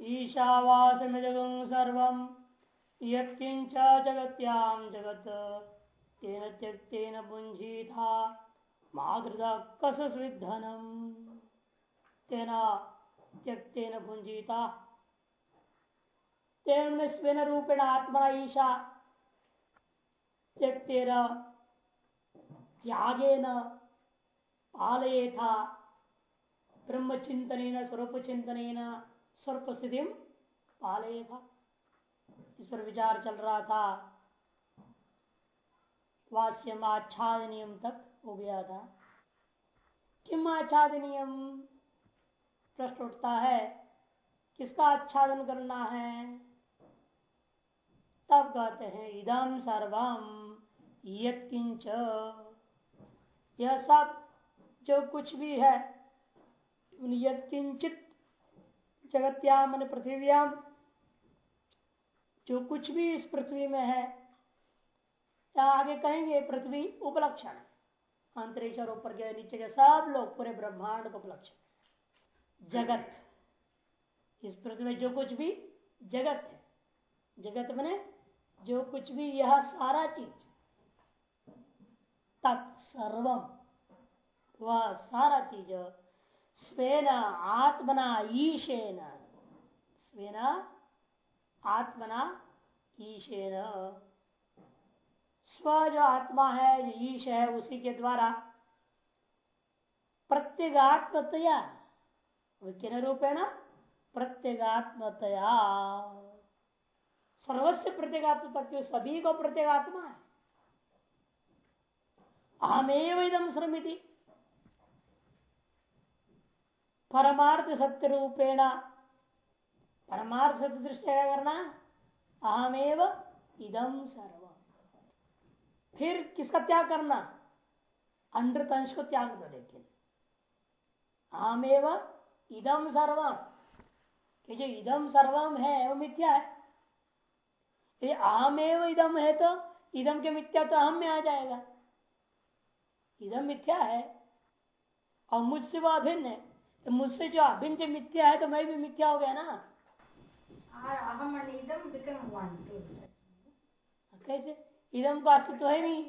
ईशावास में जगं सर्व। यत्किंच जगत्याम जगत। तेन त्यक्तेन पुंजीता माघृता कस विधनम तेना त्यक्तेन पुंजीता तेन स्वेन रूपेण आत्मा ईशा। त्यक्तेन त्यागेन पालये था ब्रह्म चिंतन स्वरूप चिंतन स्वरूप स्थिति पालये था इस पर विचार चल रहा था। वास्यम आच्छादनियम तक हो गया था। किम आच्छादनियम प्रश्न उठता है, किसका आच्छादन करना है? तब कहते हैं इदम सर्वम यत्किंच यह सब जो कुछ भी है यत्किंचित जगत्याम मन पृथ्व्याम। जो कुछ भी इस पृथ्वी में है या आगे कहेंगे पृथ्वी उपलक्षण अंतरिक्ष और ऊपर के नीचे के सब लोग पूरे ब्रह्मांड को उपलक्षण जगत। इस पृथ्वी में जो कुछ भी जगत है। जगत मने जो कुछ भी यह सारा चीज़ तत्सर्वम वह सारा चीज़ स्वेन आत्मना ईशेन। स्वेन आत्मना ईशेन। स्व जो आत्मा है, जो ईश है, उसी के द्वारा प्रत्येगात्मतया किन रूपेण प्रत्येगात्मतया। सर्वस्व प्रत्येगात्म तक सभी को प्रत्येगात्मा है? अहमेव इदम श्रमिति। परमार्थ सत्य रूपेण। परमार्थ सत्य दृष्टि क्या करना? अहमेव इदम सर्व। फिर किसका त्याग करना? अनृत अंश को त्याग दो लेकिन अहमेव इदम सर्वम कि जो इदम सर्वम है, वो मिथ्या है। ये अहमेव इदम है तो इदम के मिथ्या तो अहम में आ जाएगा। इधम मिथ्या है और मुझसे वो अभिन्न है। तो मुझसे जो अभिन्न जो मिथ्या है तो मैं भी मिथ्या हो गया ना? कैसे? इदम का अस्तित्व है नहीं।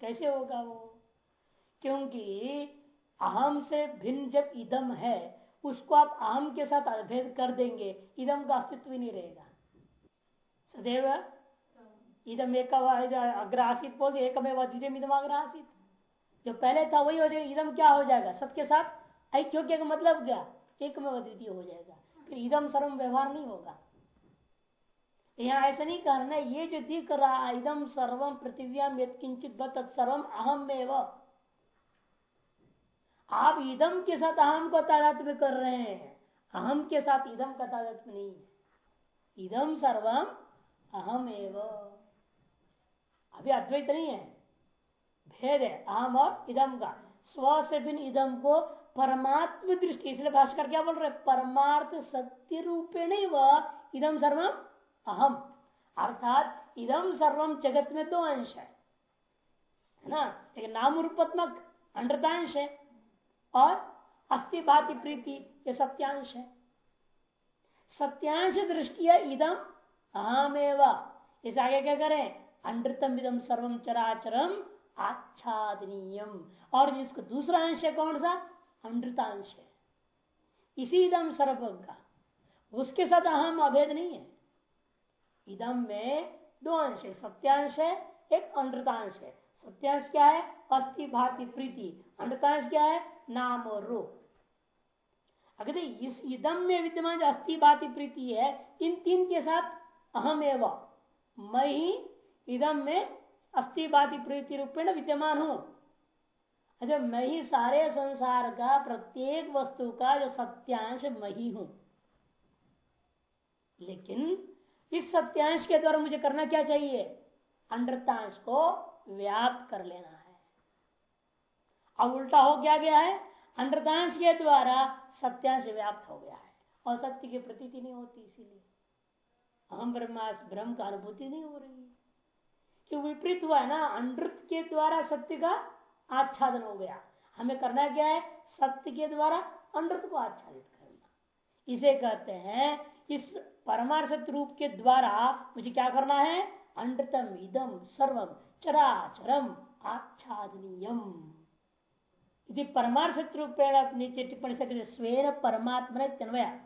कैसे होगा वो? क्योंकि अहम से भिन्न जब इदम है उसको आप अहम के साथ अभेद कर देंगे। इदम का अस्तित्व ही नहीं रहेगा। सदैव इदम एक अग्रहासित बोल एकमेव द्वितीय इदम अग्रहासित। जो पहले था वही हो जाएगा इदम क्या हो जाएगा? सबके साथ? ऐक्योग्य का मतलब क्या? एक में द्वितीय हो जाएगा। फिर इदम सर्व व्यवहार नहीं होगा। यहाँ ऐसा नहीं करना ये जो दिख रहा इदम सर्वम पृथ्व्याम यत्किंचित तत्सर्वम अहम एव आप इदम के साथ अहम को तादात्म्य कर रहे हैं अहम के साथ इदम का तादात्म्य नहीं है। इदम सर्वम अहम एव अभी अद्वैत नहीं है। भेद है, अहम और इदम का। स्व से बिन इदम को परमात्म दृष्टि, इसलिए भाषकर क्या बोल रहे परमार्थ सत्य रूपे नहीं वह इदम सर्वम अहम। अर्थात इदम सर्वम जगत में दो अंश है ना? एक नाम रूपात्मक अंडतांश है और अस्थि भाति प्रीति, ये सत्यांश है। सत्यांश दृष्टि इदम अहमेव। इस आगे क्या करें? अंडृतम इदम सर्वम चराचरम आच्छादनीयम। और जिसका दूसरा अंश है कौन सा? अमृतांश है। इसी इदम सर्व का उसके साथ अहम अभेद नहीं है। इदम में दो अंश है। सत्यांश है, एक अमृतांश है। सत्यांश क्या है? अस्थि भाति, प्रीति। अमृतांश क्या है? नाम और रूप। अगर इस इदम में विद्यमान जो अस्थि भाति, प्रीति है, इन तीन के साथ अहम एवं मैं ही इदम में अस्थि बाति प्रीति रूपेण विद्यमान। हूँ अच्छा मैं ही सारे संसार का प्रत्येक वस्तु का जो सत्यांश मैं ही। हूँ लेकिन इस सत्यांश के द्वारा मुझे करना क्या चाहिए? अंडरतांश को व्याप्त कर लेना है। अब उल्टा हो क्या गया है? अंडरकांश के द्वारा सत्यांश व्याप्त हो गया है। और सत्य की प्रतीति नहीं होती, इसीलिए। हम ब्रह्मास ब्रह्म का अनुभूति नहीं हो रही। कि विपरीत हुआ है ना, अनृत के द्वारा सत्य का आच्छादन हो गया। हमें करना क्या है? सत्य के द्वारा अनृत को आच्छादित करना। इसे कहते हैं, इस परमार्थ रूप के द्वारा मुझे क्या करना है? अनृतम इदम सर्वम चराचरम आच्छादनीयम। यदि परमार्थ रूपेण नीचे टिप्पणी से स्वेन परमात्मा तन्वया।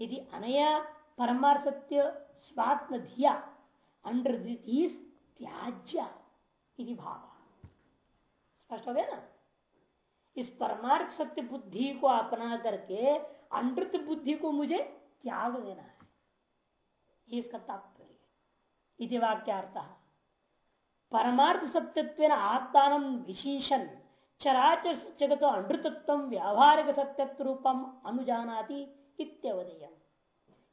यदि अनया परमार्थत्य स्वात्म धिया अंडर त्याज्य भाव। स्पष्ट हो गया ना? इस परमार्थ सत्य बुद्धि को अपना करके अनृत बुद्धि को मुझे त्याग देना है। ये इसका तात्पर्य इति वाक्यार्थ। परमार्थ सत्यत्व आत्मान विशेषण चराचर जगत अनृतत्व व्यावहारिक सत्यत्व रूपम अनुजानाती इत्यवधेय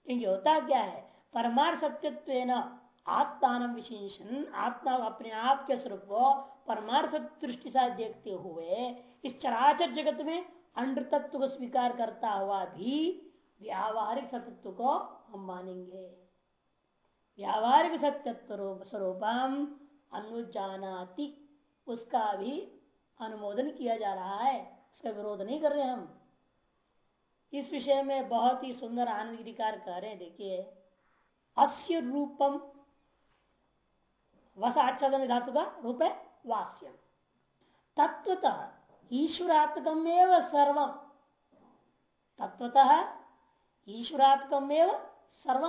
क्योंकि होता क्या है? परमार्थ सत्यत्व आत्मान विशेषण आत्मा अपने आप के स्वरूप को परमार्थ दृष्टि से देखते हुए, इस चराचर जगत में अंड तत्व को स्वीकार करता हुआ भी व्यावहारिक सत्यत्व को हम मानेंगे। व्यावहारिक सत्यत्व स्वरूपम अनुजानाति, उसका भी अनुमोदन किया जा रहा है, उसका विरोध नहीं कर रहे हम। इस विषय में बहुत ही सुंदर आनंद कह रहे हैं, देखिए, अस्य रूपम वस आच्छादन धातु का रूप है वास्यम। तत्वतः ईश्वरात्मकम सर्व तत्वतः ईश्वरात्मकम सर्व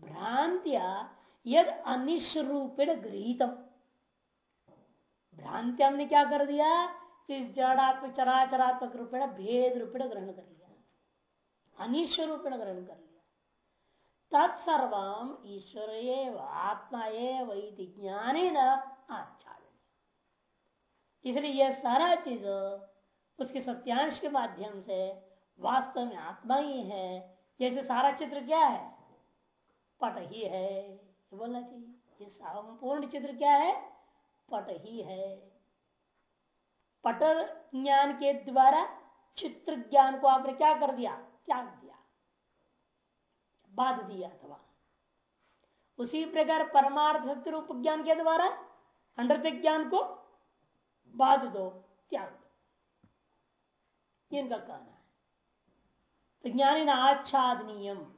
भ्रांतिया यद अनिश्व रूपेण गृहितम। भ्रांति हमने क्या कर दिया? कि जड़ात्मक चराचरात्मक रूपेण भेद रूपेण ग्रहण कर लिया। अनिश्व रूपेण ग्रहण कर लिया। तत्सर्व ईश्वर आत्मा एवं ज्ञान न इसलिए यह सारा चीज़ उसके सत्यांश के माध्यम से वास्तव में आत्मा ही है। जैसे सारा चित्र क्या है? पट ही है बोलना चाहिए। संपूर्ण चित्र क्या है? पट ही है। पटर ज्ञान के द्वारा चित्र ज्ञान को आपने क्या कर दिया? त्याग दिया। बाध दिया अथवा। उसी प्रकार परमार्थ सत्य रूप ज्ञान के द्वारा अंडर ज्ञान को बाध दो, त्याग दो। इनका कहना है। तो ज्ञानी ना आच्छादनीयम।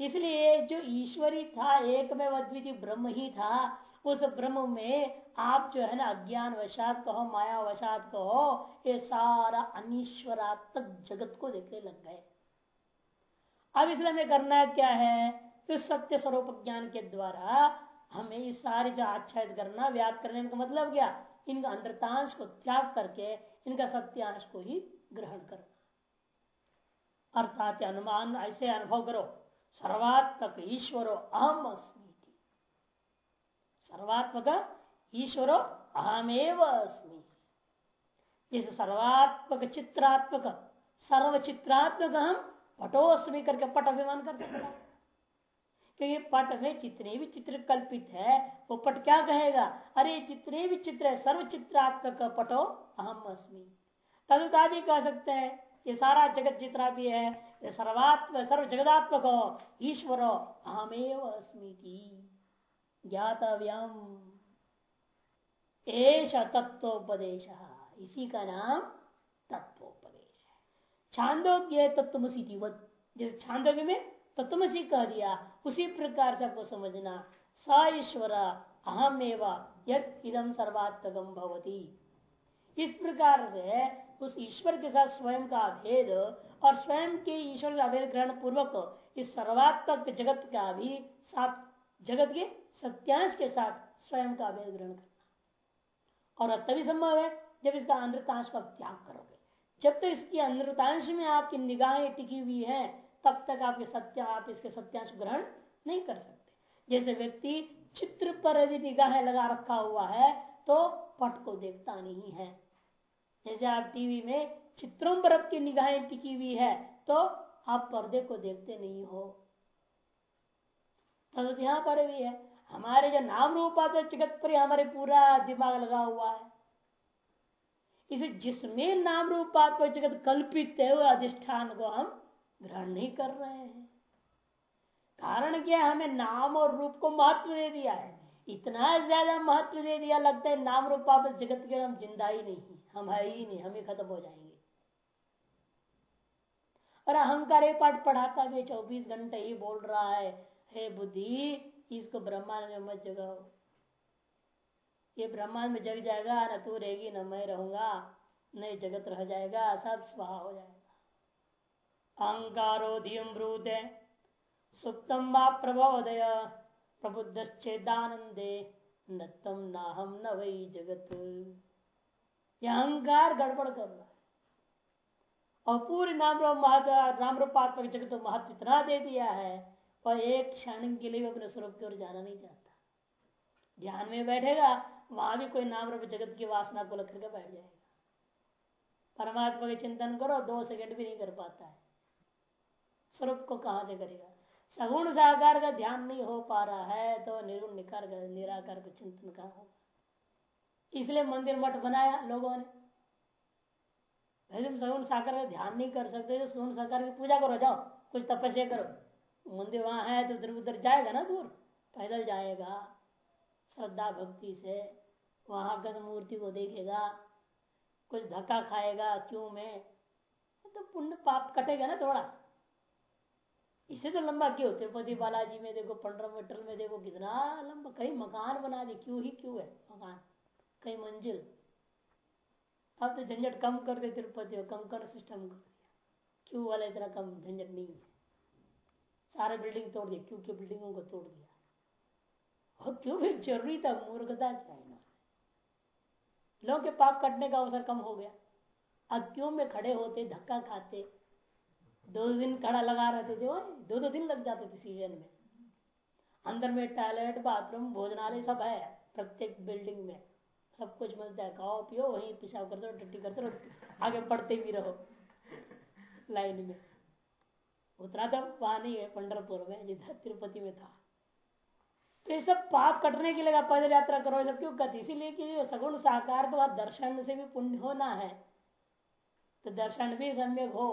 इसलिए जो ईश्वरी था एक में अद्वितीय ब्रह्म ही था, उस ब्रह्म में आप जो है ना अज्ञान वशात कहो माया वशात कहो, ये सारा अनिश्वरात्मक जगत को देखने लग गए। अब इसलिए हमें करना क्या है? तो सत्य स्वरूप ज्ञान के द्वारा हमें इस सारे जो आच्छादित करना व्याप करने का मतलब क्या? इनका अंडरतांश को त्याग करके इनका सत्यांश को ही ग्रहण करना। अर्थात अनुमान ऐसे अनुभव करो, सर्वात्मक ईश्वरो अहम अस्मी सर्वात्मक ईश्वरो अहमेव अस्मी जैसे सर्वात्मक चित्रात्मक सर्व चित्रात्मक हम पटोस्मी करके पट अभिमान कर सकता क्योंकि पट में जितने भी चित्र कल्पित है, वो पट क्या कहेगा? अरे, जितने भी चित्र है सर्व चित्रात्मक पटो अहम अस्मी। तदुता भी कह सकते हैं, ये सारा जगत जितना भी है, ये सर्वात्म सर्व जगदात्मक हो, ईश्वर हो, अहमेव अस्मी ज्ञातव्यम। एश तत्वोपदेश इसी का नाम तत्वोपदेश छांदोग्य तत्वसी जैसे छांदोग्य में तत्वसी कह दिया, उसी प्रकार से आपको समझना, स ईश्वर अहम इदम सर्वात्मकम भवती। इस प्रकार से उस ईश्वर के साथ स्वयं का भेद और स्वयं के ईश्वर का भेद ग्रहण पूर्वक इस सर्वात्मक जगत का भी साथ, जगत के सत्यांश के साथ स्वयं का भेद ग्रहण करना। और तभी संभव है जब इसका अनृतांश का त्याग करोगे। जब तक तो इसकी अनृतांश में आपकी निगाहें टिकी हुई है, तब तक आपके सत्य, आप इसके सत्यांश ग्रहण नहीं कर सकते। जैसे व्यक्ति चित्र पर यदि निगाहें लगा रखा हुआ है तो पट को देखता नहीं है। जैसे आप टीवी में चित्रों पर आपकी निगाहें टिकी हुई है तो आप पर्दे को देखते नहीं हो। तो यहाँ पर भी है, हमारे जो नाम रूप आते जगत पर हमारे पूरा दिमाग लगा हुआ है। इसे जिसमें नाम रूप जगत कल्पित है, वो अधिष्ठान को हम ग्रहण नहीं कर रहे हैं। कारण क्या हमें नाम और रूप को महत्व दे दिया है। इतना ज़्यादा महत्व दे दिया, लगता है नाम रूपा जगत के हम ज़िंदा ही नहीं हम है ही नहीं, हम ही खत्म हो जाएँगे। और अहंकार एक पाठ पढ़ाता भी चौबीस घंटे ही बोल रहा है, हे बुद्धि, इसको ब्रह्मांड में मत जगाओ। ये ब्रह्मांड में जग जाएगा, न तू रहेगी, न मैं रहूँगा, न जगत रह जाएगा, सब स्वाहा हो जाएगा। अहंकारो धियम ब्रूत सुप्तम व प्रबोदय प्रबुद्धेदानंदे न तम न हम न वही जगत। यह अहंकार गड़बड़ कर रहा है। और पूरे नाम नाम रूपात्मक जगत महत्व इतना दे दिया है और एक क्षण के लिए अपने स्वरूप की ओर जाना नहीं चाहता। ध्यान में बैठेगा। वहाँ भी कोई नाम रूप जगत की वासना को लेकर के बैठ जाएगा। परमात्मा के चिंतन करो, दो सेकंड भी नहीं कर पाता है। स्वरूप को कहाँ से करेगा? सगुण साकार का ध्यान नहीं हो पा रहा है तो निर्गुण निकार निराकार का चिंतन कहा होगा? इसलिए मंदिर मठ बनाया लोगों ने। तुम सगुण साकार का ध्यान नहीं कर सकते तो सगुण साकार की पूजा करो, जाओ, कुछ तपस्या करो। मंदिर वहाँ है तो उधर उधर जाएगा ना दूर, पैदल जाएगा। श्रद्धा भक्ति से वहाँ का मूर्ति को देखेगा, कुछ धक्का खाएगा, क्यों में? तो पुण्य पाप कटेगा ना थोड़ा। इससे तो लंबा क्यों? तिरुपति बालाजी में देखो पंद्रह मीटर में देखो, कितना लंबा कई मकान बना दे, क्यों ही क्यों है? मकान कई मंजिल। अब तो झंझट कम कर दे तिरुपति कम कर सिस्टम कर दिया। क्यों वाला इतना कम झंझट नहीं है? सारे बिल्डिंग तोड़ दिया क्यों क्यों बिल्डिंगों को तोड़ दिया। और क्यों भी ज़रूरी था, मूर्खता क्या है लोगों के पाप कटने का अवसर कम हो गया। अब क्यों में खड़े होते, धक्का खाते? दो दिन खड़ा लगा रहते थे दो दो दिन लग जाते थे सीज़न में। अंदर में टॉयलेट बाथरूम भोजनालय सब है, प्रत्येक बिल्डिंग में। सब कुछ मिलता है, खाओ, पियो, वहीं पेशाब करते रहो, टट्टी करते रहो, आगे पढ़ते भी रहो लाइन में। उतना तो वहाँ नहीं है, पंडरपुर में, जिधर तिरुपति में था। तो ये सब पाप कटने के लिए पैदल यात्रा करो सब क्यों कहते इसीलिए कि सगुण साकार तो दर्शन से भी पुण्य होना है। तो दर्शन भी सम्यक हो।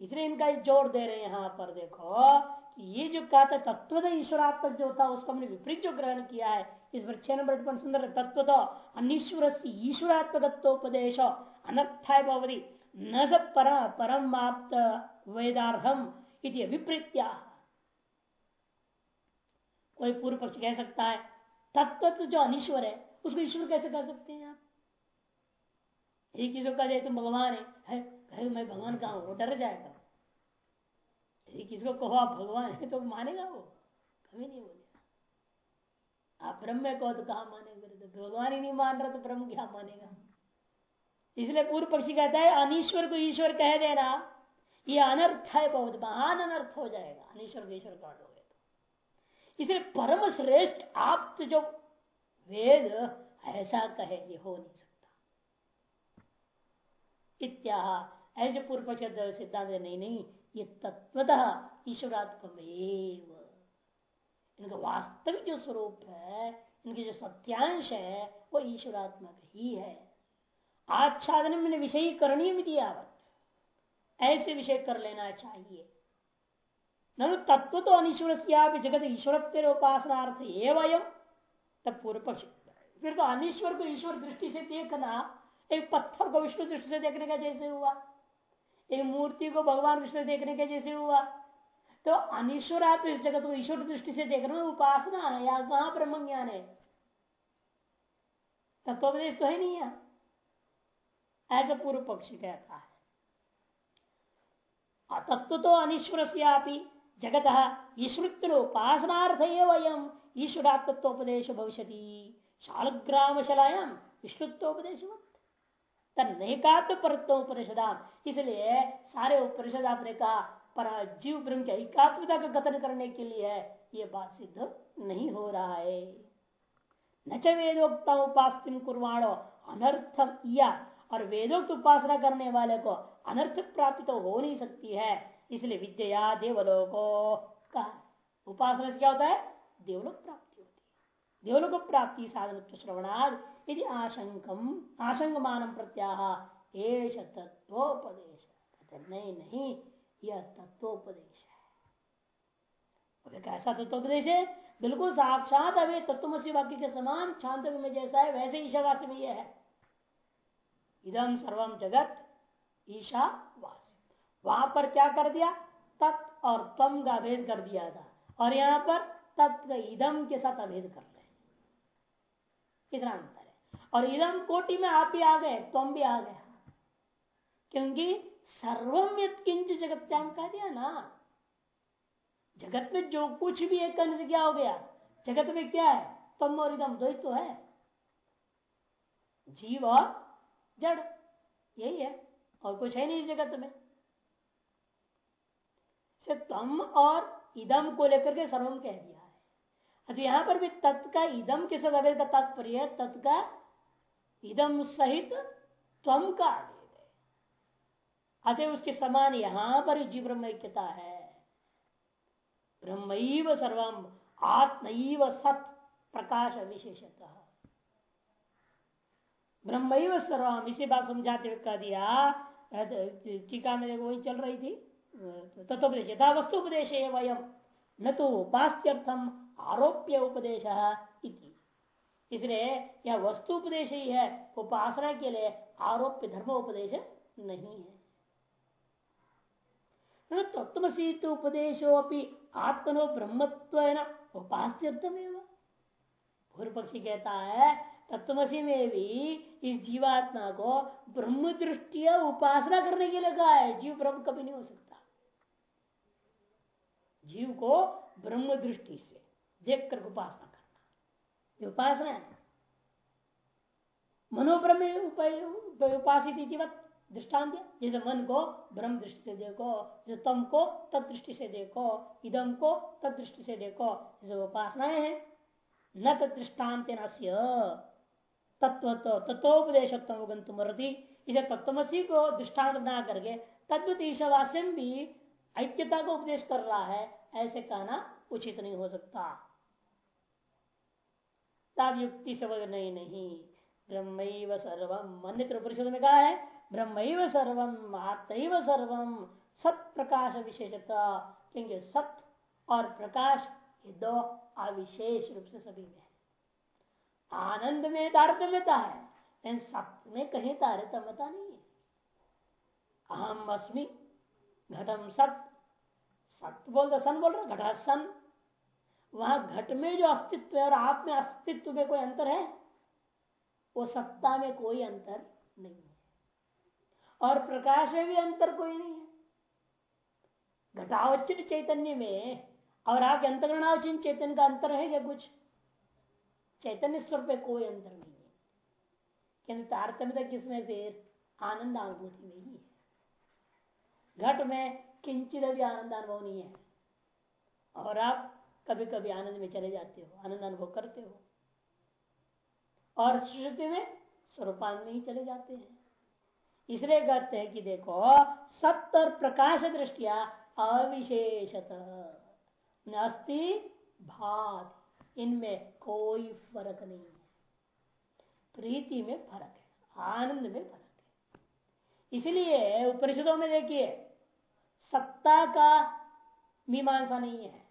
इसलिए इनका ज़ोर दे रहे हैं यहाँ पर, देखो, कि ये जो कहा था तत्व ईश्वरात्मक जो था, उसको हमने विपरीत जो ग्रहण किया है, इस पर छह नंबर टिप्पण सुंदर तत्व तो अनिश्वर से ईश्वरात्मकत्वोपदेश, अनर्थाय भवती, न स परम परमाप्त वेदार्हम इति विपरीत्या कोई पूर्व पक्ष कह सकता है। तत्व तो जो अनिश्वर है उसको ईश्वर कैसे कह सकते हैं आप? यही किसी को कह तुम भगवान है, है कहे मैं भगवान कहा वो डर जाएगा। यदि किसी कहो आप भगवान है तो मानेगा वो? कभी नहीं बोलेगा। आप ब्रह्म कहो तो कहा मानेगा? तो भगवान ही नहीं मान रहा तो ब्रह्म क्या मानेगा? इसलिए पूर्व पक्षी कहता है अनिश्वर को ईश्वर कह देना ये अनर्थ है बहुत महान अनर्थ हो जाएगा। अनिश्वर को ईश्वर हो गया तो इसलिए परम श्रेष्ठ आप तो जो वेद ऐसा कहे, ये हो नहीं सकता। इत्या ऐसे पूर्व सिद्धांत नहीं नहीं, ये तत्वतः ईश्वरात्म इनका वास्तविक जो स्वरूप है, इनके जो सत्यांश है, वो ईश्वरात्मक ही है। आच्छादन में विषय करणीय दिया ऐसे विषय कर लेना चाहिए। तत्व तो अनिश्वर जगत ईश्वर उपासनार्थ एवं तब पूर्व पक्ष फिर तो अनिश्वर को ईश्वर दृष्टि से देखना, एक पत्थर को विष्णु दृष्टि से देखने का जैसे हुआ, एक मूर्ति को भगवान विष्णु देखने के जैसे हुआ तो अनिश्वर आप इस जगत को ईश्वर दृष्टि से देखना उपासना है, या कहा ब्रह्म ज्ञान है? तत्वोपदेश तो है नहीं है। ऐसा पूर्व पक्ष कहता है। तत्व तो अनिश्वर से जगत वयम ईश्वरात्मत्वोपदेश भविष्य शालग्राम शलायाम विष्णुत्वोपदेश तनिकात्म इसलिए सारे उपनिषद आपने कहा, पर जीव ब्रह्म के एकात्मता का कथन करने के लिए है ये बात सिद्ध नहीं हो रहा है। न च वेदोक्ता उपास्तिम कुर्वाणो अनर्थम या, और वेदोक्त उपासना करने वाले को अनर्थ प्राप्ति तो हो नहीं सकती है। इसलिए विद्या देवलोको का उपासना से क्या होता है? देवलोक प्राप्ति होती है। देवलोक प्राप्ति साधन श्रवणाद यदि आशंकम, आशंकमान प्रत्याह एश तत्वोपदेश नहीं नहीं, यह तत्वोपदेश है। कैसा तत्वोपदेश है? बिल्कुल साक्षात अवे तत्वसी वाक्य के समान शांत में जैसा है, वैसे ईशावासी में यह है। इदम सर्वम जगत ईशावासी वहाँ पर क्या कर दिया? तत् और तम का भेद कर दिया था। और यहाँ पर तत्व इदम के साथ अभेद कर रहे इतना अंतर है। और इदम कोटि में आप भी आ गए तुम भी आ गया क्योंकि सर्वम किंच जगत्याम कह दिया ना। जगत में जो कुछ भी एक करने से क्या हो गया? जगत में क्या है? तम और इदम द्वैत तो है। जीव और जड़, यही है। और कुछ है नहीं जगत में। से तम और इदम को लेकर के सर्वम कह दिया है। अच्छा यहाँ पर भी तत् का इदम के साथ अवेद का तात्पर्य तत् का इदम सहित तम का अवेद है। अतः उसके समान यहाँ पर जीव ब्रह्मक्यता है। ब्रह्म सर्वम आत्म सत प्रकाश विशेषतः। ब्रह्म सर्वम, इसी बात समझाते हुए कह दिया टीका में देखो, वही चल रही थी। तत्वोपदेश यथा वस्तु उपदेश वयम न तो उपास्यर्थम आरोप्य उपदेश इसलिए यह वस्तु उपदेश ही है उपासना के लिए आरोप्य धर्म उपदेश नहीं है। तत्वसीत उपदेशो अपनी आत्मनो ब्रह्मत्व उपास्यर्थमेव पूर्व पक्षी कहता है तत्वसी में भी इस जीवात्मा को ब्रह्म दृष्टि उपासना करने के लिए कहा है, जीव ब्रह्म कभी नहीं हो सकता। जीव को ब्रह्म दृष्टि से देख कर उपासना करना ये उपासना है। मनोब्रह्म उपासित दृष्टांत जैसे मन को ब्रह्म दृष्टि से देखो, जैसे तम को तद से देखो इदम को तद से देखो, जैसे उपासनाएँ हैं। न तदृष्टान्त तत्व तत्वोपदेश इसे तत्वसी को दृष्टांत बना करके तत्व ईशावास्यम भी ऐक्यता को उपदेश कर रहा है। ऐसे कहना उचित नहीं हो सकता। तब युक्ति से नहीं नहीं ब्रह्म सर्वम। अन्य परिषद में कहा है ब्रह्म सर्वम आत्म सर्वम, सत प्रकाश विशेषता। क्योंकि सत और प्रकाश ये दो अविशेष रूप से सभी में आनंद में तारतम्यता है, लेकिन सत्य में कहीं तारतम्यता नहीं है। अहम अस्मि, घटम सत सत्य बोल सन बोल रहे घटा सन। वहाँ घट में जो अस्तित्व है और आप में अस्तित्व में कोई अंतर है? वो सत्ता में कोई अंतर नहीं है। और प्रकाश में भी अंतर कोई नहीं है। घटावचित चैतन्य में और आपके अंतरणावचित चैतन्य का अंतर है क्या कुछ? चैतन्य स्वरूप में कोई अंतर नहीं है। किंतु तारतम्यता किसमें फिर? आनंद अनुभूति में ही है। घट में किंचित भी आनंद अनुभव नहीं है। और आप कभी कभी आनंद में चले जाते हो, आनंद अनुभव करते हो। और श्रुति में स्वरूपान में ही चले जाते हैं। इसलिए कहते हैं कि देखो सत्य और प्रकाश दृष्टिया अविशेषत। अस्ति भात इनमें कोई फ़र्क नहीं है। प्रीति में फ़र्क है, आनंद में फ़र्क है। इसलिए उपनिषदों में देखिए सत्ता का मीमांसा नहीं है।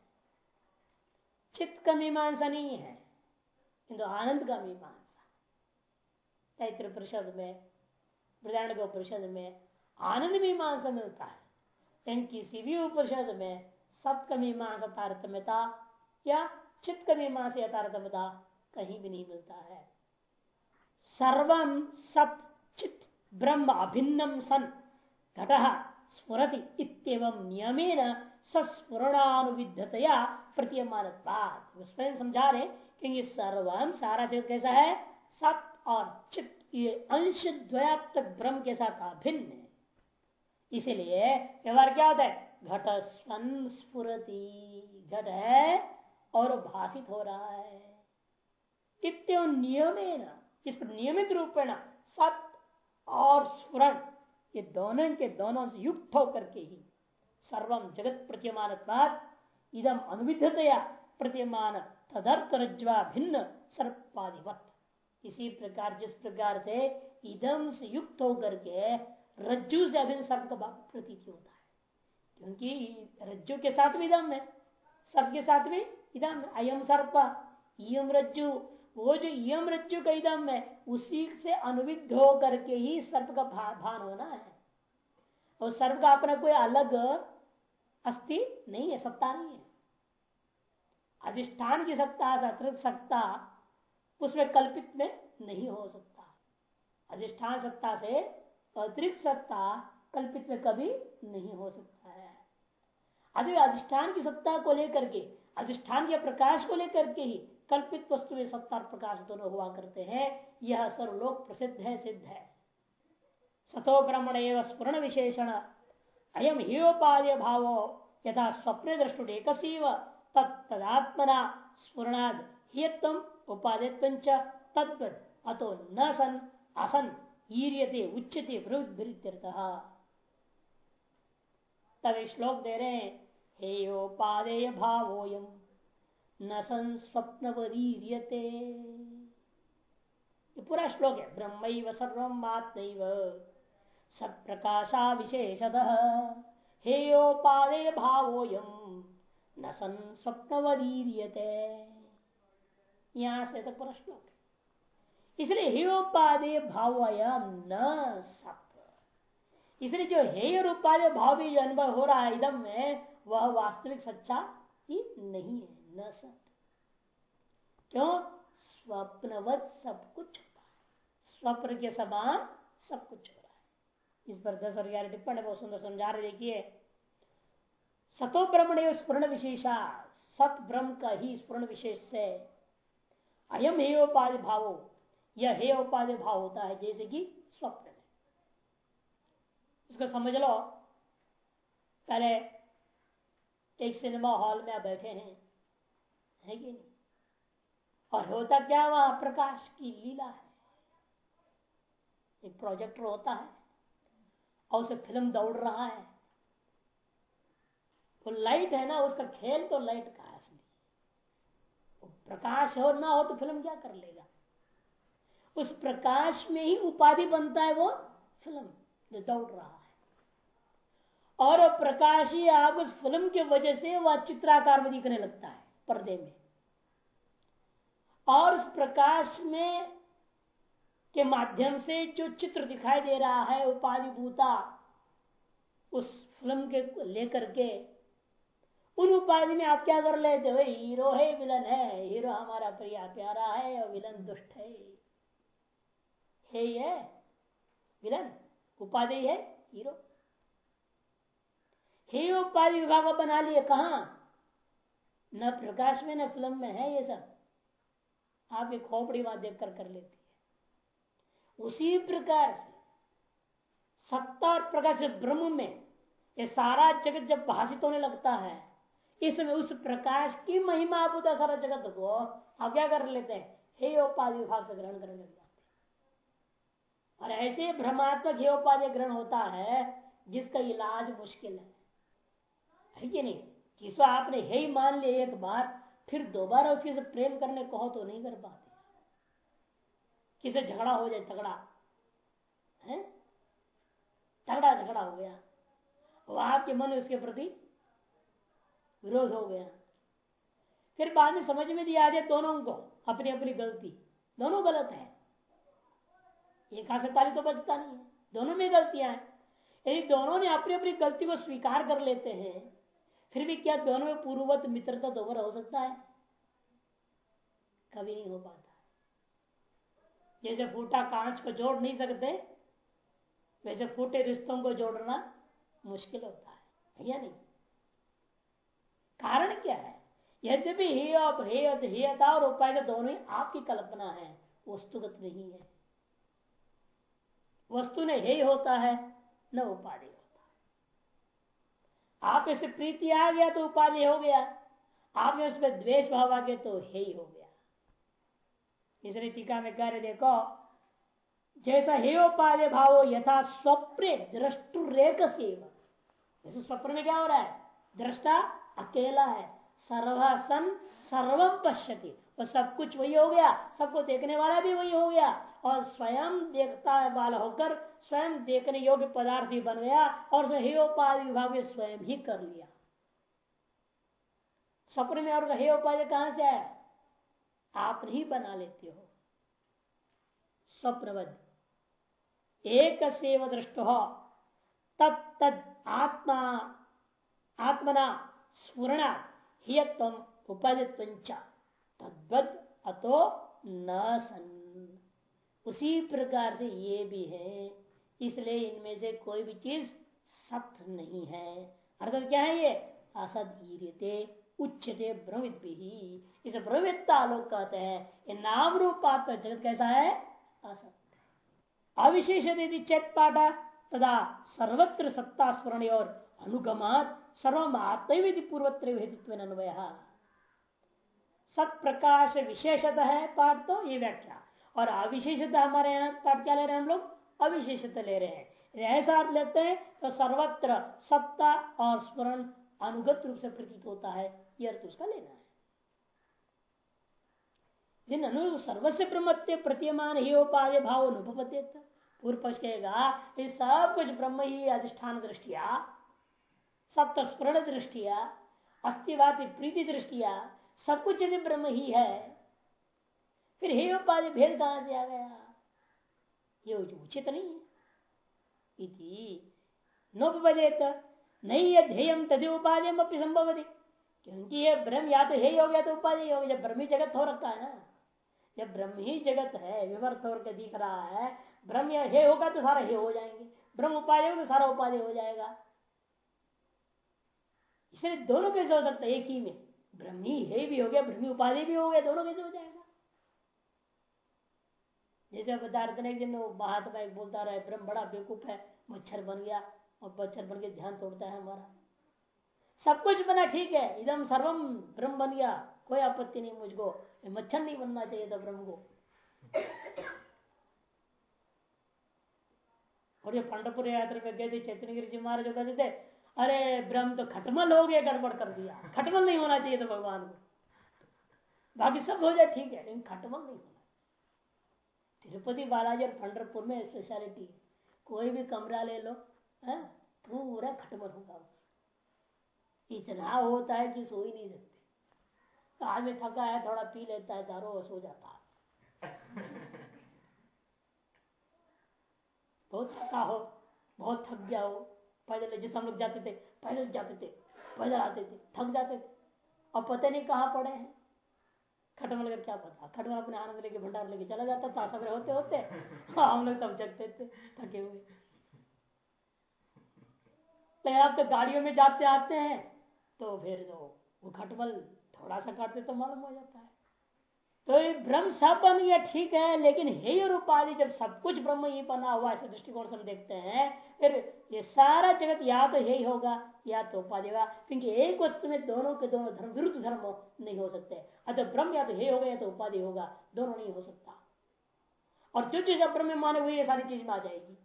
चित्त का मीमांसा नहीं है। किंतु आनंद का मीमांसा। तैत्र परिषद में वृदारण के उपनिषद में आनंद मीमांसा मिलता है। लेकिन किसी भी उपनिषद में सत्य मीमांसा तारतम्यता या चित्त मीमा से यथार्थमता कहीं भी नहीं मिलता है। सर्वम सत चित ब्रह्म अभिन्नम सन। घट स्फुरति इतम नियमेन सस्फुरणानुविधतया प्रतीयमान स्वयं समझा रहे क्योंकि सर्वम सारा जगत कैसा है? सत और ये अंश द्वयात्मक ब्रह्म के साथ अभिन्न है। इसीलिए व्यवहार क्या होता है? घट स्वन स्फुरति, घट है और भाषित हो रहा है। इतव नियम इस पर नियमित रूपेण सत और स्फुरन ये दोनों के दोनों से युक्त होकर के ही सर्वम जगत प्रतिमान इदम अनुविधतया प्रतिमान तदर्थ रज्वा भिन्न सर्पाधिवत इसी प्रकार, जिस प्रकार से इदम से युक्त होकर के रज्जु से अभिन्न सर्प का प्रतीति होता है। क्योंकि रज्जु के साथ भी दम है, सर्प के साथ भी इदम अयम सर्प यम रज्जु वो जो यम रज्जु का इदम है, उसी से अनुविध हो करके ही सर्प का भान होना है। और सर्प का अपना कोई अलग अस्थि नहीं है, सत्ता नहीं है। अधिष्ठान की सत्ता अतिरिक्त सत्ता, उसमें कल्पित में नहीं हो सकता। अधिष्ठान सत्ता से अतिरिक्त सत्ता कल्पित में कभी नहीं हो सकता है। अभी अधिष्ठान की सत्ता को लेकर के, अधिष्ठान के प्रकाश को लेकर के ही कल्पित वस्तु में सत्ता और प्रकाश दोनों हुआ करते हैं, यह सर्वलोक प्रसिद्ध है, सिद्ध है। सतो ब्रह्मण एवं स्पूर्ण विशेषण, अयम हियोपाद्य भाव, यथा स्वप्न दृष्टु एक तत्तदात्मना स्फुरणाद हियत्व उपादेत्व तद्वत, अतो न सन, असन, ईरियते उच्चते प्रवृत्त तब श्लोक दे रहे हैं हेयोपादेय भावोयम न सन स्वप्नवरीरियते ये पूरा श्लोक है ब्रह्म सर्वमात्म सत्प्रकाशा विशेषतः हेयोपादेय भावोयम न सन स्वप्नवरीरियते यहाँ से तो पूरा श्लोक है। इसलिए हेयोपादे भावयम न सप इसलिए जो हेय रूपादे भाव भी अनुभव हो रहा है इदम में, वह वास्तविक सच्चा ही नहीं है। न सत। क्यों? स्वप्नवत सब कुछ होता है। स्वप्न के समान सब कुछ हो रहा है। इस पर दस और ग्यारह टिप्पणी बहुत सुंदर समझा रहे, देखिए। सतो ब्रह्मण स्पूर्ण विशेषा। सत ब्रह्म का ही स्पूर्ण विशेष से अयम हे उपाधि भाव। यह हे उपाधि भाव होता है, जैसे कि स्वप्न में इसको समझ लो। पहले एक सिनेमा हॉल में आप बैठे हैं। है कि नहीं? और होता क्या वहाँ प्रकाश की लीला है। एक प्रोजेक्टर होता है और उसे फ़िल्म दौड़ रहा है। वो लाइट है ना, उसका खेल तो लाइट का है असली। प्रकाश हो ना हो तो फ़िल्म क्या कर लेगा? उस प्रकाश में ही उपाधि बनता है वो फ़िल्म जो दौड़ रहा है। और प्रकाश ही आप उस फ़िल्म की वजह से वह चित्राकार में दिखने लगता है। पर्दे में। और उस प्रकाश में के माध्यम से जो चित्र दिखाई दे रहा है उपाधि भूता उस फ़िल्म के लेकर के, उन उपाधि में आप क्या कर लेते हो? हीरो है विलन है। हीरो हमारा प्रिया प्यारा है और विलन दुष्ट है। हे ये विलन उपाधि है हीरो। हे उपाधि विभाग बना लिए कहा? न प्रकाश में, न फ़िल्म में है ये सब। आप एक खोपड़ी वहाँ देख कर लेती है। उसी प्रकार से, सत्ता और प्रकाश ब्रह्म में, ये सारा जगत जब भाषित होने लगता है, इसमें उस प्रकाश की महिमा बुद्धा सारा जगत को आप क्या कर लेते हैं। हे उपाधि विभाग से ग्रहण करने लग जाते और ऐसे भ्रमात्मक हे उपाधि ग्रहण होता है, जिसका इलाज मुश्किल है। है कि नहीं? किसको आपने हे ही मान लिया, एक बार फिर दोबारा उसके से प्रेम करने कहो तो नहीं कर पाते। किसे झगड़ा हो जाए, तगड़ा। है? तगड़ा झगड़ा हो गया। वो आपके मन उसके प्रति विरोध हो गया। फिर बाद में समझ में दिया जाए दोनों को अपनी अपनी गलती। दोनों गलत है। एक हाथ से ताली तो बचता नहीं है। दोनों में गलतियाँ हैं। यदि दोनों ने अपनी अपनी गलती को स्वीकार कर लेते हैं फिर भी क्या दोनों में पूर्ववत मित्रता दोबारा हो सकता है? कभी नहीं हो पाता। जैसे फूटा कांच को जोड़ नहीं सकते, वैसे फूटे रिश्तों को जोड़ना मुश्किल होता है या नहीं? कारण क्या है? यद्यपि ही और हेयता और उपाय दोनों ही आपकी कल्पना है, वस्तुगत नहीं है। वस्तु ने हे होता है, न उपाधि आप इसे प्रीति आ गया तो उपाधि हो गया। आपने उसमें द्वेष भाव आ गया तो हे ही हो गया। इसलिए टीका में कह रहे, देखो, जैसा हे उपाधि भाव यथा स्वप्न दृष्टु रेख जैसे स्वप्न में क्या हो रहा है? दृष्टा अकेला है। सर्वासन सर्वम पश्यति। और सब कुछ वही हो गया, सबको देखने वाला भी वही हो गया। और स्वयं देखता है वाला होकर, स्वयं देखने योग्य पदार्थ ही बन गया और हेयोपाधि विभाग स्वयं ही कर लिया। स्वप्न में और हे उपाधि कहाँ से आया? आप ही बना लेते हो। स्वप्नवद एक सेव दृष्ट हो, तत् आत्मा, आत्मना स्फुरणा हियत्व उपाधित्व तद्वत अतो न सन। उसी प्रकार से ये भी है, इसलिए इनमें से कोई भी चीज़ सत्य नहीं है। अर्थात क्या है ये? असद ईरते उच्चते ब्रह्मित भी इसे ब्रह्मित्ता आलोक कहते हैं। नाम रूप जगत कैसा है? असत। अविशेष यदि चेत पाठा, तदा सर्वत्र सत्ता स्मरण और अनुगमात सर्व पूर्वत्र हेतुत्व अन्वय। सत प्रकाश विशेषता पाठ तो ये व्याख्या। और अविशेषता हमारे यहाँ पाठ क्या ले रहे हैं हम लोग? अविशेषता ले रहे हैं। ऐसा आप लेते हैं तो सर्वत्र सत्ता और स्मरण अनुगत रूप से प्रतीत होता है। यह अर्थ उसका लेना है। जिन अनु सर्वस्व प्रमत्य प्रतिमान ही उपाय भाव अनुपत्य पूर्व पक्ष कहेगा, ये सब कुछ ब्रह्म ही अधिष्ठान दृष्टिया सप्त स्मरण दृष्टिया अस्थिवाद प्रीति दृष्टिया, सब कुछ यदि ब्रह्म ही है फिर हे उपाधि भेद कहाँ से आ गया? ये उचित नहीं है। इति नहीं ये ध्येयम तदि उपाधि अपनी संभव क्योंकि ये ब्रह्म या तो हे हो गया तो उपाधि हो गया। जब ब्रह्म ही जगत हो रखा है ना। जब ब्रह्म ही जगत है, विवर्त होकर दिख रहा है, ब्रह्म या हे होगा तो सारा हे हो जाएँगे। ब्रह्म उपाधि होगा तो सारा उपाधि हो जाएगा। इसलिए दोनों कैसे हो सकता है? एक ही में। ब्रह्मी हे भी हो गया, ब्रह्मी उपाधि भी हो गया, दोनों कैसे हो जाएगा? जैसे बता रहे थे एक दिन महात्मा एक बोलता रहा ब्रह्म बड़ा बेकूफ है, मच्छर बन गया और मच्छर बन के ध्यान तोड़ता है हमारा। सब कुछ बना ठीक है एकदम सर्वम ब्रह्म बन गया, कोई आपत्ति नहीं मुझको मच्छर नहीं बनना चाहिए था ब्रह्म को। और ये पंडरपुर यात्रा में गए थे, चैतन्यगिरी जी महाराज कहते थे, अरे ब्रह्म तो खटमल हो गया गड़बड़ कर दिया। खटमल नहीं होना चाहिए था भगवान को। बाकी सब हो जाए ठीक है, लेकिन खटमल नहीं तिरुपति बालाजी और पंडरपुर में स्पेशलिटी कोई भी कमरा ले लो, है, पूरा खटमल होगा इतना होता है कि सो ही नहीं सकते। आदमी थका है, थोड़ा पी लेता है, दारो सो जाता है। बहुत थका हो, बहुत थक गया हो, पैदल जिस हम लोग जाते थे, पैदल जाते थे, पैदल आते थे, थक जाते थे। और पता नहीं कहाँ पड़े हैं। खटमल का क्या पता खटमल अपने आनंद लेके भंडार लेके चला जाता था सवेरे होते होते। हाँ, हम लोग तब जगते थे थके हुए। तो आप तो गाड़ियों में जाते आते हैं तो फिर जो वो खटमल थोड़ा सा काटते तो मालूम हो जाता है। तो ये ब्रह्म सब बन गया, ठीक है, लेकिन हे और उपाधि जब सब कुछ ब्रह्म ही बना हुआ ऐसे दृष्टिकोण से हम देखते हैं, फिर ये सारा जगत या तो यही होगा, या तो उपाधि होगा, क्योंकि एक वस्तु में दोनों के दोनों धर्म, विरुद्ध धर्म नहीं हो सकते। अच्छा ब्रह्म या तो हे होगा या तो उपाधि होगा, दोनों नहीं हो सकता। और जो चीज़ ब्रह्म में माने हुई ये सारी चीज़ में आ जाएगी।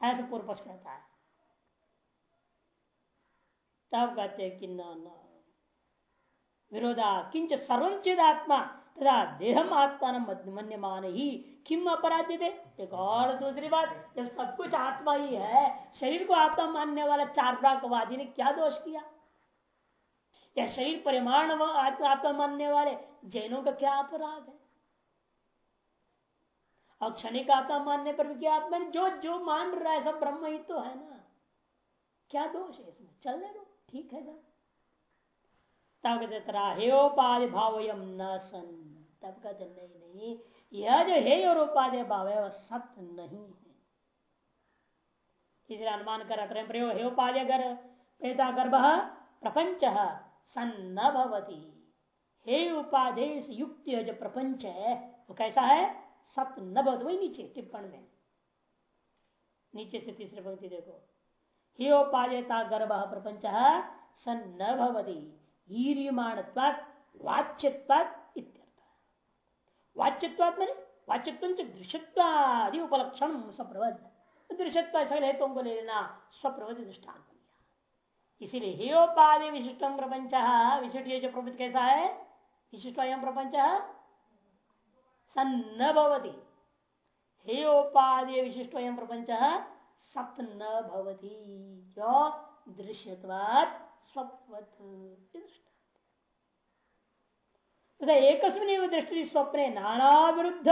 ऐसा पूर्व पक्ष कहता है। तब कहते हैं कि ना विरोधा, किंच सर्वचिद आत्मा तथा देहम आत्मा मन्य मान ही। किम अपराध्य एक और दूसरी बात, जब सब कुछ आत्मा ही है, शरीर को आत्मा मानने वाला चार प्राकवादी ने क्या दोष किया? या शरीर परिमाण आत्मा मानने वाले जैनों का क्या अपराध है? और क्षणिक आत्मा मानने पर भी क्या आत्मा जो जो मान रहा है, सब ब्रह्म ही तो है ना। क्या दोष है इसमें? चलने दो ठीक है सब तब तराहेपाधि भाव न सन। तब कहते, नहीं नहीं, यह जो हे और उपाधि भाव है, वह सत्य नहीं है। इसलिए अनुमान कर प्रयोग हे उपाधि गर पेता गर्भ, प्रपंच सन्न भवती। हे उपाधि युक्त जो प्रपंच है, वो कैसा है? सत्य न भवत। वही नीचे, टिप्पण में। नीचे से तीसरे पंक्ति देखो। हे उपाधेता गर्भ, प्रपंच सन्न भवती। ईर्यमाणत्वात वाच्यत्वात इत्यर्थ मैंने वाच्यत्व दृश्यत्वादि उपलक्षण सप्रवध दृश्यत्व सगल हेतु को लेना दृष्टान इसीलिए हेयोपाधि विशिष्ट प्रपंच विशिष्ट जो प्रपंच कैसा है विशिष्ट प्रपंच सन्न भवती हेयोपाधि विशिष्ट प्रपंच सप्त न भवती जो दृश्यत्वाद तथा एक दृष्टि स्वप्ने नाना विरुद्ध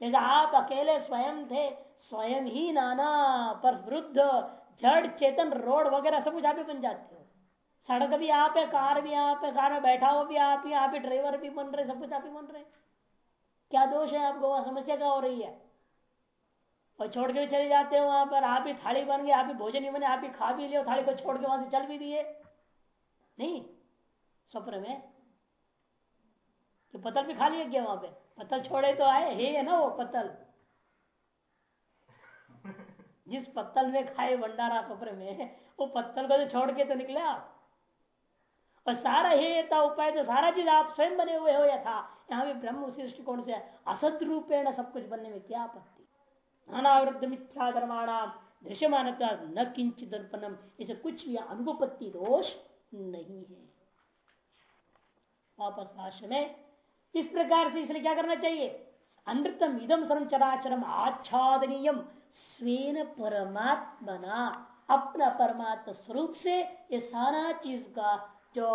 जैसे आप अकेले स्वयं थे, स्वयं ही नाना पर विरुद्ध जड़, चेतन, रोड वगैरह सब कुछ आप ही बन जाते हो। सड़क भी आप है, कार भी आप है, कार में बैठा हुआ भी आप ही आप ही ड्राइवर भी बन रहे, सब कुछ आप ही बन रहे। क्या दोष है आपको? वहाँ समस्या क्या हो रही है? और छोड़ के भी चले जाते हो वहाँ पर, आप ही थाली बन गए, आप ही भोजन ही बने, आप ही खा भी लियो, थाली को छोड़ के वहाँ से चल भी दिए। नहीं स्वप्न में। तो पतल भी खा लिया क्या वहाँ पे? पतल छोड़े तो आए हे है ना वो पतल जिस पत्तल में खाए भंडारा स्वप्न में वो पत्तल को तो छोड़ के तो निकले। आप और सारा हे था उपाय तो सारा चीज़ आप स्वयं बने हुए हो या था। यहाँ भी ब्रह्म उसी दृष्टिकोण से असद रूपेण सब कुछ बनने में क्या आपत्ति? अनावृद्ध मिथ्या धर्माणाम दृश्यमान न किंचित दर्पणम इसे कुछ भी अनुपत्ति दोष नहीं है। वापस भाष्य में, इस प्रकार से इसलिए क्या करना चाहिए? अनृतम इदम सर्व चराचरम आच्छादनीयम। स्वेन परमात्मना, अपना परमात्मा स्वरूप से ये सारा चीज़ का जो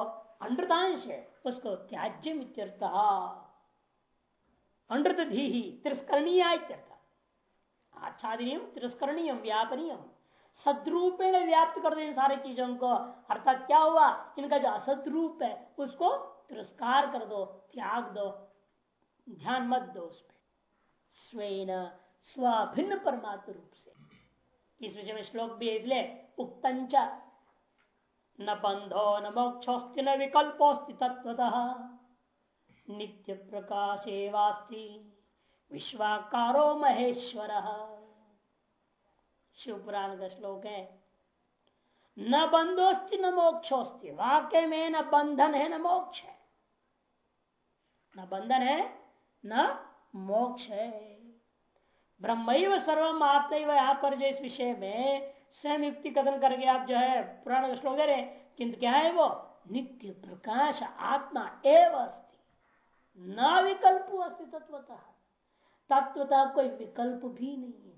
अनृतांश है, उसको त्याज्य मित्यर्थ अनृत धी तिरस्करणीय आच्छादनीय तिरस्करणीय व्यापनीय सदरूपेण व्याप्त कर दे सारी चीज़ों को। अर्थात क्या हुआ? इनका जो असदरूप है, उसको तिरस्कार कर दो, त्याग दो, ध्यान मत दो उस पर स्वेन स्वाभिन्न परमात्म रूप से। इस विषय में श्लोक भी इसलिए उक्तंच, न बंधो, न मोक्षोस्ति न विकल्पोस्ति तत्वतः नित्य प्रकाशे वास्ति, विश्वाकारो महेश्वर। शिवपुराण का श्लोक है। न बंधोस्ति न मोक्षोस्ति। वाक्य में न बंधन है, न मोक्ष है। न बंधन है, न मोक्ष है। ब्रह्म सर्वम आत्म यहाँ पर जो इस विषय में स्वयं युक्ति कथन करके आप जो है पुराण श्लोक दे रहे किंतु क्या है वो? नित्य प्रकाश आत्मा एवं अस्ति। न विकल्प अस्ति तत्वतः तत्वतः कोई विकल्प भी नहीं है।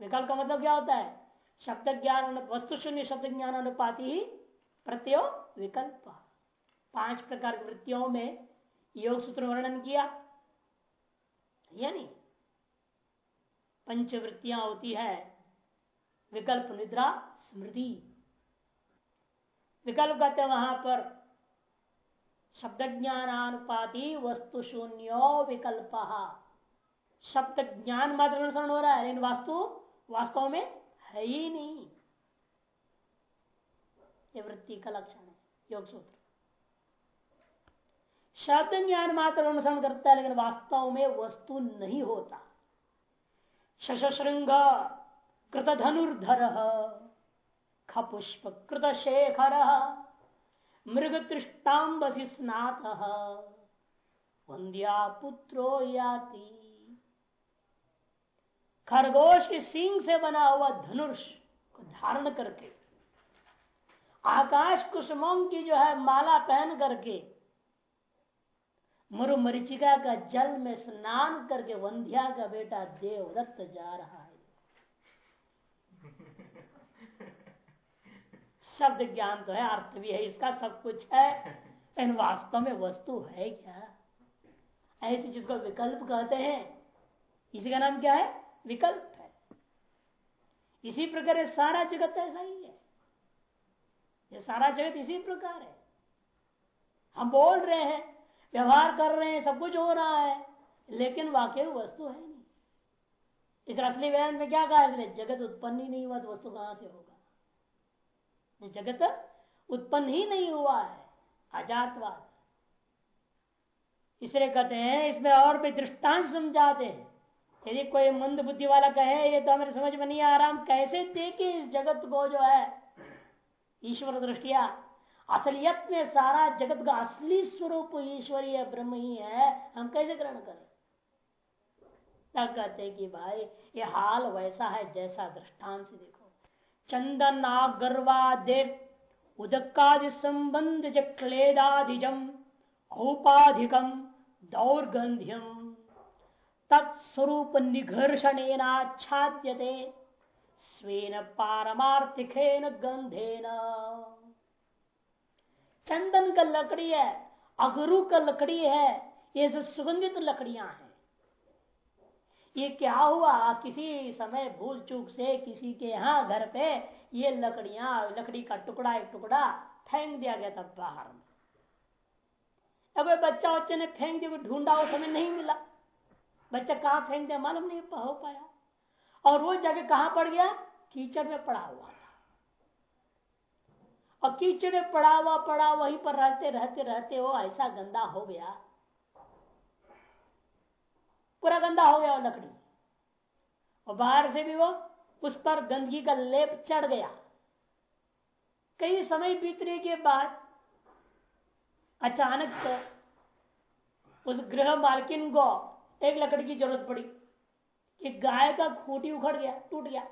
विकल्प का मतलब क्या होता है? शब्द ज्ञान वस्तु शून्य शब्द ज्ञान अनुपाति ही प्रत्यो विकल्प। पाँच प्रकार की वृत्तियों में योग सूत्र वर्णन किया। या नहीं? पंचवृत्तियाँ होती है। विकल्प निद्रा, स्मृति। विकल्प कहते वहाँ पर शब्द ज्ञानानुपाति वस्तु शून्यो विकल्प। शब्द ज्ञान मात्र अनुसरण हो रहा है, लेकिन वास्तु वास्तव में है ही नहीं। ये वृत्ति का लक्षण है, योग सूत्र। शब्द ज्ञान मात्र अनुसरण करता है, लेकिन वास्तव में वस्तु नहीं होता। शशृंग कृत धनुर्धर खपुष्प कृत शेखर मृग तृष्टाबसी स्नात वंद्या पुत्रो याति। खरगोश के सिंह से बना हुआ धनुष को धारण करके, आकाश कुसुमों की जो है माला पहन करके, मरु मरीचिका का जल में स्नान करके वंध्या का बेटा देवदत्त जा रहा है। शब्द ज्ञान तो है, अर्थ भी है, इसका सब कुछ है। लेकिन वास्तव में वस्तु है क्या? ऐसी चीज़ को विकल्प कहते हैं। इसी का नाम क्या है? विकल्प है। इसी प्रकार सारा जगत ऐसा ही है। ये सारा जगत इसी प्रकार है। हम बोल रहे हैं, व्यवहार कर रहे हैं, सब कुछ हो रहा है, लेकिन वाकई वस्तु है नहीं। इस असली व्यायाम में क्या कहा इसलिए जगत उत्पन्न ही नहीं हुआ तो वस्तु कहाँ से होगा? जगत उत्पन्न ही नहीं हुआ है अजातवाद इसलिए कहते हैं, इसमें और भी दृष्टांत समझाते हैं। यदि कोई मंद बुद्धि वाला कहे, ये तो हमारे समझ में नहीं आ रहा, हम कैसे देखे इस जगत को जो है? ईश्वर दृष्टिया असलियत में सारा जगत का असली स्वरूप ईश्वरीय ब्रह्म ही है। हम कैसे ग्रहण करें? तब कहते कि भाई, ये हाल वैसा है जैसा दृष्टांत से देखो। चंदन आगर्वादे उदकादि संबंध क्लेदाधिजम औपाधिकम दौर्गंध्यम तत्स्वरूप निघर्षणेनाच्छाद्यते स्वेन पारमार्थिकेन गंधेन चंदन का लकड़ी है, अगरू का लकड़ी है, ये सब सुगंधित लकड़ियाँ हैं। ये क्या हुआ? किसी समय भूल चूक से किसी के यहाँ घर पे ये लकड़ियाँ, लकड़ी का टुकड़ा, एक टुकड़ा फेंक दिया गया था बाहर में। अब बच्चा बच्चे ने फेंक दिया ढूंढा उस समय नहीं मिला। बच्चा कहाँ फेंक दिया मालूम नहीं हो पाया। और वो जाके कहा पड़ गया? कीचड़ में पड़ा हुआ था। और कीचड़ में पड़ा हुआ, पड़ा वहीं पर रहते रहते रहते वो ऐसा गंदा हो गया। पूरा गंदा हो गया वो लकड़ी। और बाहर से भी वो उस पर गंदगी का लेप चढ़ गया। कई समय बीतने के बाद अचानक उस गृह मालकिन को एक लकड़ी की ज़रूरत पड़ी। कि गाय का खूटी उखड़ गया, टूट गया।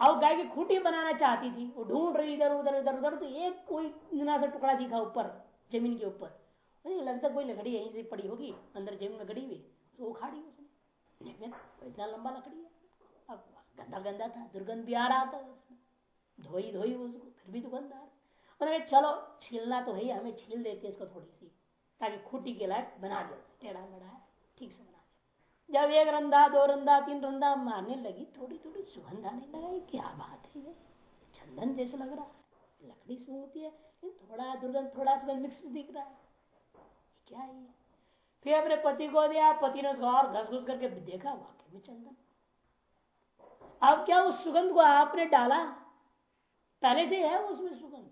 अब गाय की खूटी बनाना चाहती थी, वो ढूंढ रही इधर, उधर इधर उधर तो एक कोई सा टुकड़ा दिखा ऊपर, ज़मीन के ऊपर। लगता कोई लकड़ी यहीं से पड़ी होगी, अंदर ज़मीन में गड़ी हुई तो उखाड़ी उसने। इतना लंबा लकड़ी है। अब गंदा गंदा था, दुर्गंध भी आ रहा था उसमें। धोई धोई उसको, फिर भी दुर्गंध आ रहा उन्होंने चलो, छीलना तो है हमें छील देते इसको थोड़ी सी, ताकि खूटी के लायक बना दे टेढ़ा मेढ़ा है। ठीक से जब एक रंधा, दो रंधा, तीन रंधा मारने लगी, थोड़ी थोड़ी सुगंध आने लगा क्या बात है ये? चंदन जैसे लग रहा है। लकड़ी से होती है थोड़ा दुर्गंध, थोड़ा सुगंध मिक्स दिख रहा है। क्या है फिर अपने पति को दिया, पति ने उसको और घस घुस करके देखा, वाकई में चंदन। अब क्या उस सुगंध को आपने डाला? पहले से है उसमें सुगंध।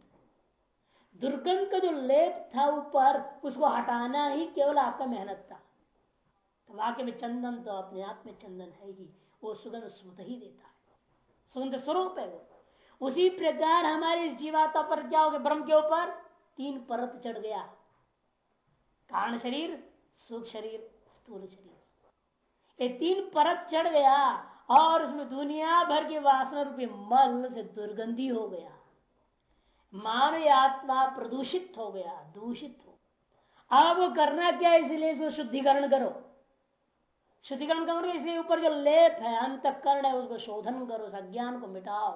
दुर्गंध का जो लेप था ऊपर, उसको हटाना ही केवल आपका मेहनत था। तो वाक्य में चंदन तो अपने आप में चंदन है ही, वो सुगंध स्वत ही देता है। सुगंध स्वरूप है वो। उसी प्रकार हमारे जीवाता पर क्या हो गया ब्रह्म के ऊपर, तीन परत चढ़ गया। कारण शरीर, सुख शरीर, स्थूल शरीर। ये तीन परत चढ़ गया और उसमें दुनिया भर के वासना रूपी मल से दुर्गंधी हो गया। मानव आत्मा प्रदूषित हो गया, दूषित हो अब करना क्या इसलिए शुद्धिकरण करो। शुद्धिकरण करो इसलिए ऊपर जो लेप है, अंतकरण है, उसको शोधन करो उस अज्ञान को मिटाओ।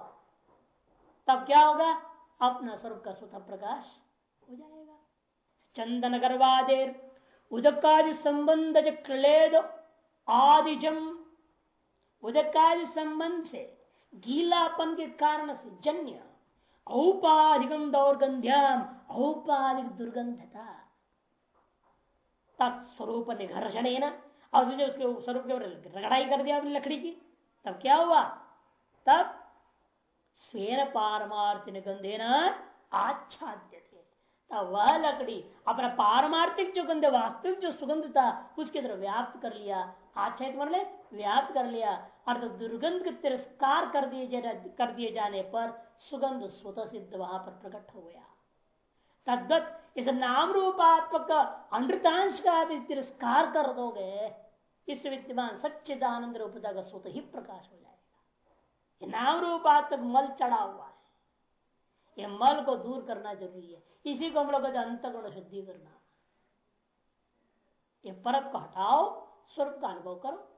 तब क्या होगा? अपना स्वरूप का स्वतः प्रकाश हो जाएगा। चंदन गर्वादेर उदकादि संबंध क्लेद आदिजम उदकादि संबंध से गीलापन के कारण से जन्य औपाधिकम दौर्गंध्याम, औपाधिक दुर्गंधता। तत्स्वरूप निघर्षण और उसके स्वरूप के रगड़ाई कर दिया अपनी लकड़ी की। तब क्या हुआ? तब स्वेन पारमार्थ निगंधे न आच्छाद्य तब वह लकड़ी अपना पारमार्थिक जो गंध, वास्तविक जो सुगंध था, उसके तरफ़ व्याप्त कर लिया। आच्छादित ले व्याप्त कर लिया। अर्थात दुर्गंध के तिरस्कार कर दिए कर दिए जाने पर सुगंध स्वतः सिद्ध वहाँ पर प्रकट हो गया। तद्वत इस नाम रूपात्मक अमृतांश का भी तिरस्कार कर दोगे, इस विद्यमान सच्चिदानंद रूपता का स्वतः ही प्रकाश हो जाएगा। ये नाम रूपात्मक मल चढ़ा हुआ है। ये मल को दूर करना ज़रूरी है। इसी को हम लोग अंतगुण शुद्धि करना ये परत को हटाओ, स्वरूप का अनुभव करो।